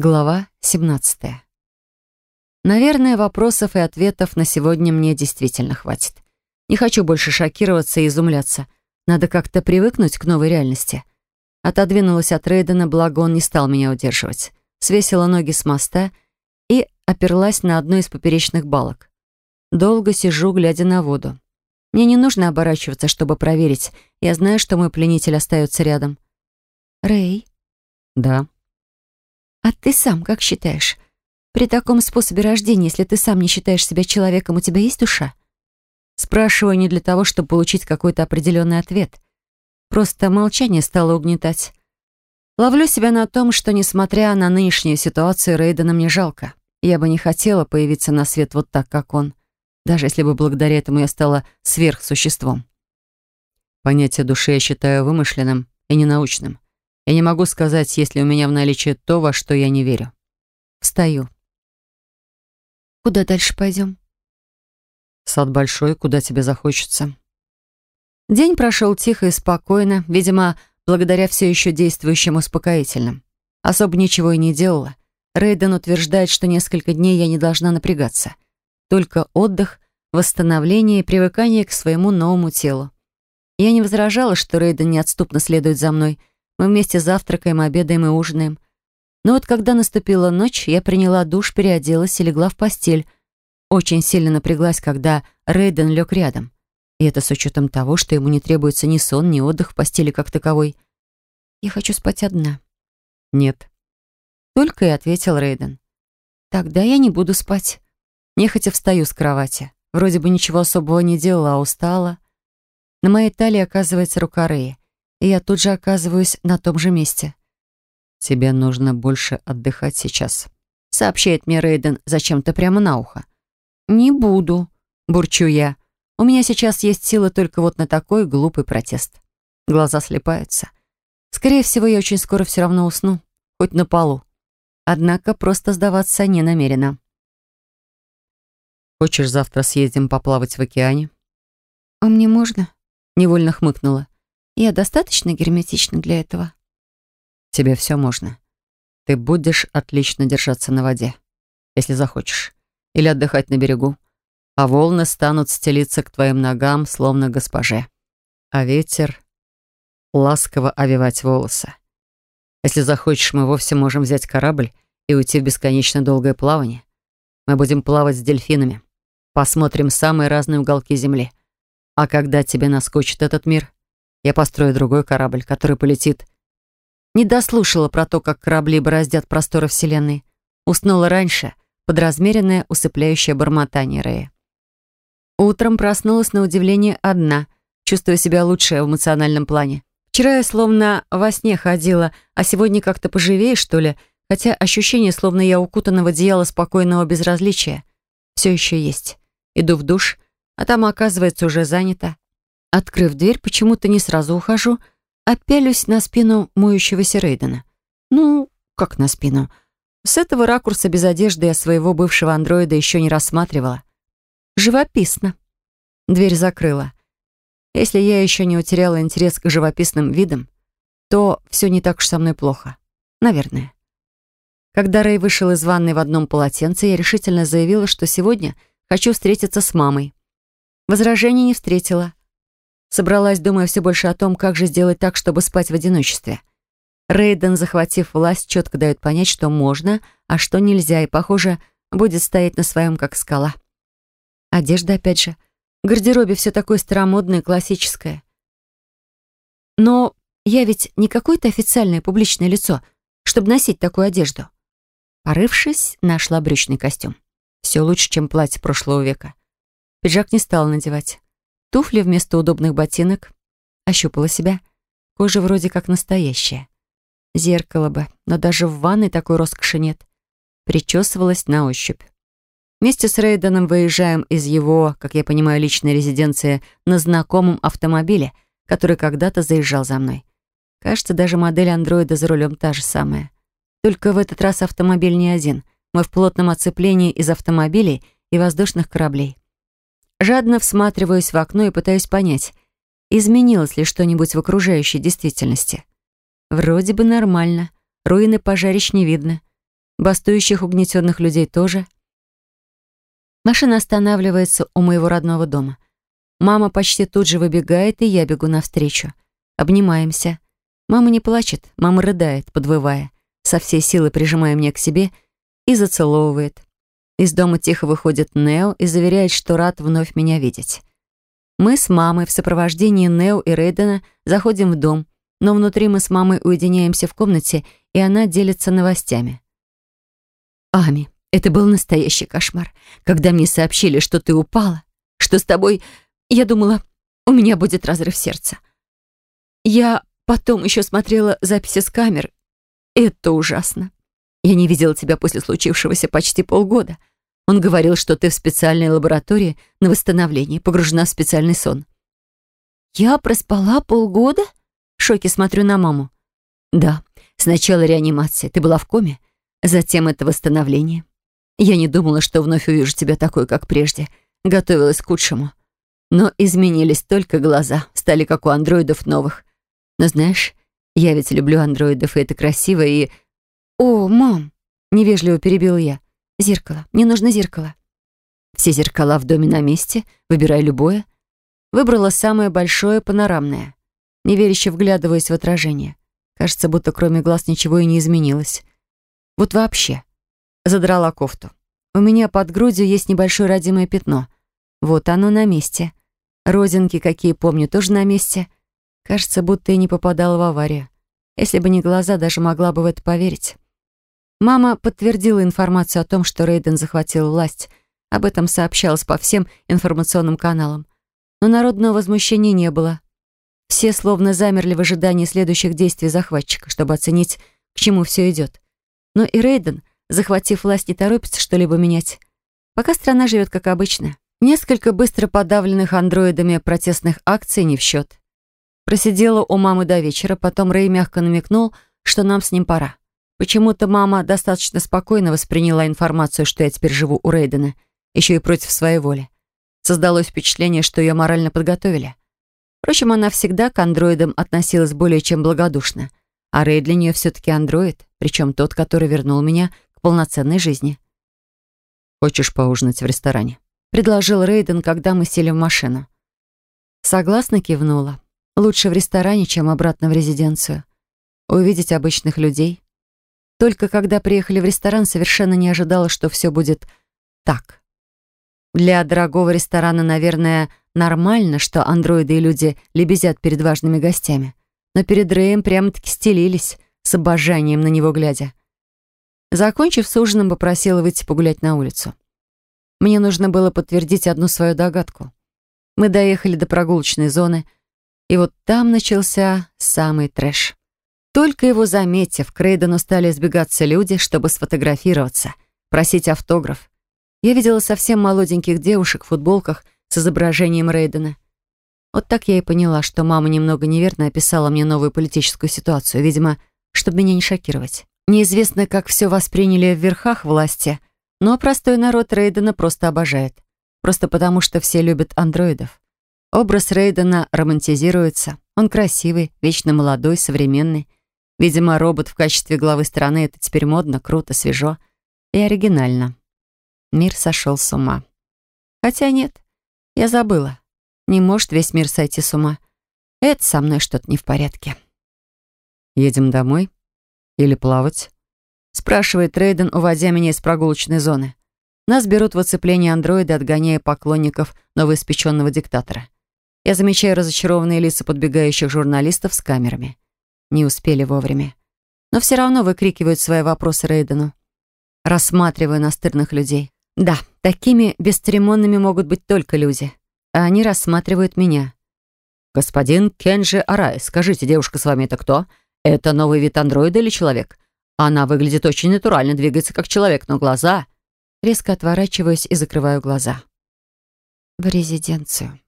Глава 17. Наверное, вопросов и ответов на сегодня мне действительно хватит. Не хочу больше шокироваться и изумляться. Надо как-то привыкнуть к новой реальности. Отодвинулась от Рейдена, благо он не стал меня удерживать. Свесила ноги с моста и оперлась на одну из поперечных балок. Долго сижу, глядя на воду. Мне не нужно оборачиваться, чтобы проверить. Я знаю, что мой пленитель остается рядом. «Рэй?» «Да». «А ты сам как считаешь? При таком способе рождения, если ты сам не считаешь себя человеком, у тебя есть душа?» Спрашиваю не для того, чтобы получить какой-то определенный ответ. Просто молчание стало угнетать. Ловлю себя на том, что, несмотря на нынешнюю ситуацию, Рейдена мне жалко. Я бы не хотела появиться на свет вот так, как он, даже если бы благодаря этому я стала сверхсуществом. Понятие души я считаю вымышленным и ненаучным. Я не могу сказать, есть ли у меня в наличии то, во что я не верю. Встаю. Куда дальше пойдем? Сад большой, куда тебе захочется. День прошел тихо и спокойно, видимо, благодаря все еще действующим успокоительным. Особо ничего и не делала. Рейден утверждает, что несколько дней я не должна напрягаться. Только отдых, восстановление и привыкание к своему новому телу. Я не возражала, что Рейден неотступно следует за мной, мы вместе завтракаем, обедаем и ужинаем. Но вот когда наступила ночь, я приняла душ, переоделась и легла в постель. Очень сильно напряглась, когда Рейден лег рядом. И это с учетом того, что ему не требуется ни сон, ни отдых в постели как таковой. «Я хочу спать одна». «Нет». Только и ответил Рейден. «Тогда я не буду спать». Нехотя встаю с кровати. Вроде бы ничего особого не делала, а устала. На моей талии оказывается рука Рэя и я тут же оказываюсь на том же месте. «Тебе нужно больше отдыхать сейчас», — сообщает мне Рейден зачем-то прямо на ухо. «Не буду», — бурчу я. «У меня сейчас есть силы только вот на такой глупый протест». Глаза слепаются. Скорее всего, я очень скоро все равно усну, хоть на полу. Однако просто сдаваться не намерена. «Хочешь, завтра съездим поплавать в океане?» «А мне можно?» — невольно хмыкнула. Я достаточно герметична для этого? Тебе все можно. Ты будешь отлично держаться на воде, если захочешь. Или отдыхать на берегу. А волны станут стелиться к твоим ногам, словно госпоже. А ветер ласково овивать волосы. Если захочешь, мы вовсе можем взять корабль и уйти в бесконечно долгое плавание. Мы будем плавать с дельфинами. Посмотрим самые разные уголки Земли. А когда тебе наскучит этот мир, я построю другой корабль, который полетит. Не дослушала про то, как корабли бороздят просторы Вселенной. Уснула раньше, под размеренное усыпляющее бормотание Рэя. Утром проснулась на удивление одна, чувствуя себя лучше в эмоциональном плане. Вчера я словно во сне ходила, а сегодня как-то поживее, что ли, хотя ощущение, словно я укутана в одеяло спокойного безразличия, все еще есть. Иду в душ, а там, оказывается, уже занято. Открыв дверь, почему-то не сразу ухожу, а пялюсь на спину моющегося Рейдена. Ну, как на спину? С этого ракурса без одежды я своего бывшего андроида еще не рассматривала. Живописно. Дверь закрыла. Если я еще не утеряла интерес к живописным видам, то все не так уж со мной плохо. Наверное. Когда Рэй вышел из ванной в одном полотенце, я решительно заявила, что сегодня хочу встретиться с мамой. Возражений не встретила. Собралась, думая все больше о том, как же сделать так, чтобы спать в одиночестве. Рейден, захватив власть, четко дает понять, что можно, а что нельзя, и, похоже, будет стоять на своем, как скала. Одежда, опять же. В гардеробе все такое старомодное, классическое. Но я ведь не какое-то официальное публичное лицо, чтобы носить такую одежду. Порывшись, нашла брючный костюм. Все лучше, чем платье прошлого века. Пиджак не стала надевать. Туфли вместо удобных ботинок. Ощупала себя. Кожа вроде как настоящая. Зеркало бы, но даже в ванной такой роскоши нет. Причесывалась на ощупь. Вместе с Рейденом выезжаем из его, как я понимаю, личной резиденции на знакомом автомобиле, который когда-то заезжал за мной. Кажется, даже модель андроида за рулем та же самая. Только в этот раз автомобиль не один. Мы в плотном оцеплении из автомобилей и воздушных кораблей. Жадно всматриваюсь в окно и пытаюсь понять, изменилось ли что-нибудь в окружающей действительности. Вроде бы нормально. Руины пожарищ не видно. Бастующих угнетенных людей тоже. Машина останавливается у моего родного дома. Мама почти тут же выбегает, и я бегу навстречу. Обнимаемся. Мама не плачет, мама рыдает, подвывая, со всей силы прижимая меня к себе и зацеловывает. Из дома тихо выходит Нео и заверяет, что рад вновь меня видеть. Мы с мамой в сопровождении Нео и Рейдена заходим в дом, но внутри мы с мамой уединяемся в комнате, и она делится новостями. «Ами, это был настоящий кошмар, когда мне сообщили, что ты упала, что с тобой... Я думала, у меня будет разрыв сердца. Я потом еще смотрела записи с камер. Это ужасно. Я не видела тебя после случившегося почти полгода. Он говорил, что ты в специальной лаборатории на восстановлении, погружена в специальный сон. Я проспала полгода? В шоке смотрю на маму. Да, сначала реанимация, ты была в коме, затем это восстановление. Я не думала, что вновь увижу тебя такой, как прежде. Готовилась к худшему. Но изменились только глаза, стали как у андроидов новых. Но знаешь, я ведь люблю андроидов, и это красиво, и... «О, мам!» — невежливо перебил я. Зеркало. Мне нужно зеркало. Все зеркала в доме на месте. Выбирай любое. Выбрала самое большое панорамное. Неверяще вглядываясь в отражение. Кажется, будто кроме глаз ничего и не изменилось. Вот вообще. Задрала кофту. У меня под грудью есть небольшое родимое пятно. Вот оно на месте. Родинки, какие помню, тоже на месте. Кажется, будто и не попадала в аварию. Если бы не глаза, даже могла бы в это поверить. Мама подтвердила информацию о том, что Рейден захватил власть. Об этом сообщалось по всем информационным каналам. Но народного возмущения не было. Все словно замерли в ожидании следующих действий захватчика, чтобы оценить, к чему все идет. Но и Рейден, захватив власть, не торопится что-либо менять. Пока страна живет как обычно. Несколько быстро подавленных андроидами протестных акций не в счет. Просидела у мамы до вечера, потом Рэй мягко намекнул, что нам с ним пора. Почему-то мама достаточно спокойно восприняла информацию, что я теперь живу у Рейдена, еще и против своей воли. Создалось впечатление, что ее морально подготовили. Впрочем, она всегда к андроидам относилась более чем благодушно. А Рей для нее все-таки андроид, причем тот, который вернул меня к полноценной жизни. «Хочешь поужинать в ресторане?» — предложил Рейден, когда мы сели в машину. Согласно кивнула. Лучше в ресторане, чем обратно в резиденцию. Увидеть обычных людей, только когда приехали в ресторан, совершенно не ожидала, что все будет так. Для дорогого ресторана, наверное, нормально, что андроиды и люди лебезят перед важными гостями. Но перед Рэем прямо-таки стелились, с обожанием на него глядя. Закончив с ужином, попросила выйти погулять на улицу. Мне нужно было подтвердить одну свою догадку. Мы доехали до прогулочной зоны, и вот там начался самый трэш. Только его заметив, к Рейдену стали сбегаться люди, чтобы сфотографироваться, просить автограф. Я видела совсем молоденьких девушек в футболках с изображением Рейдена. Вот так я и поняла, что мама немного неверно описала мне новую политическую ситуацию, видимо, чтобы меня не шокировать. Неизвестно, как все восприняли в верхах власти, но простой народ Рейдена просто обожает. Просто потому, что все любят андроидов. Образ Рейдена романтизируется. Он красивый, вечно молодой, современный. Видимо, робот в качестве главы страны — это теперь модно, круто, свежо и оригинально. Мир сошел с ума. Хотя нет, я забыла. Не может весь мир сойти с ума. Это со мной что-то не в порядке. «Едем домой? Или плавать?» спрашивает Рейден, уводя меня из прогулочной зоны. Нас берут в оцепление андроиды, отгоняя поклонников новоиспеченного диктатора. Я замечаю разочарованные лица подбегающих журналистов с камерами не успели вовремя. Но все равно выкрикивают свои вопросы Рейдену. Рассматриваю настырных людей. Да, такими бесцеремонными могут быть только люди. А они рассматривают меня. «Господин Кенджи Арай, скажите, девушка с вами это кто? Это новый вид андроида или человек? Она выглядит очень натурально, двигается как человек, но глаза...» Резко отворачиваюсь и закрываю глаза. В резиденцию.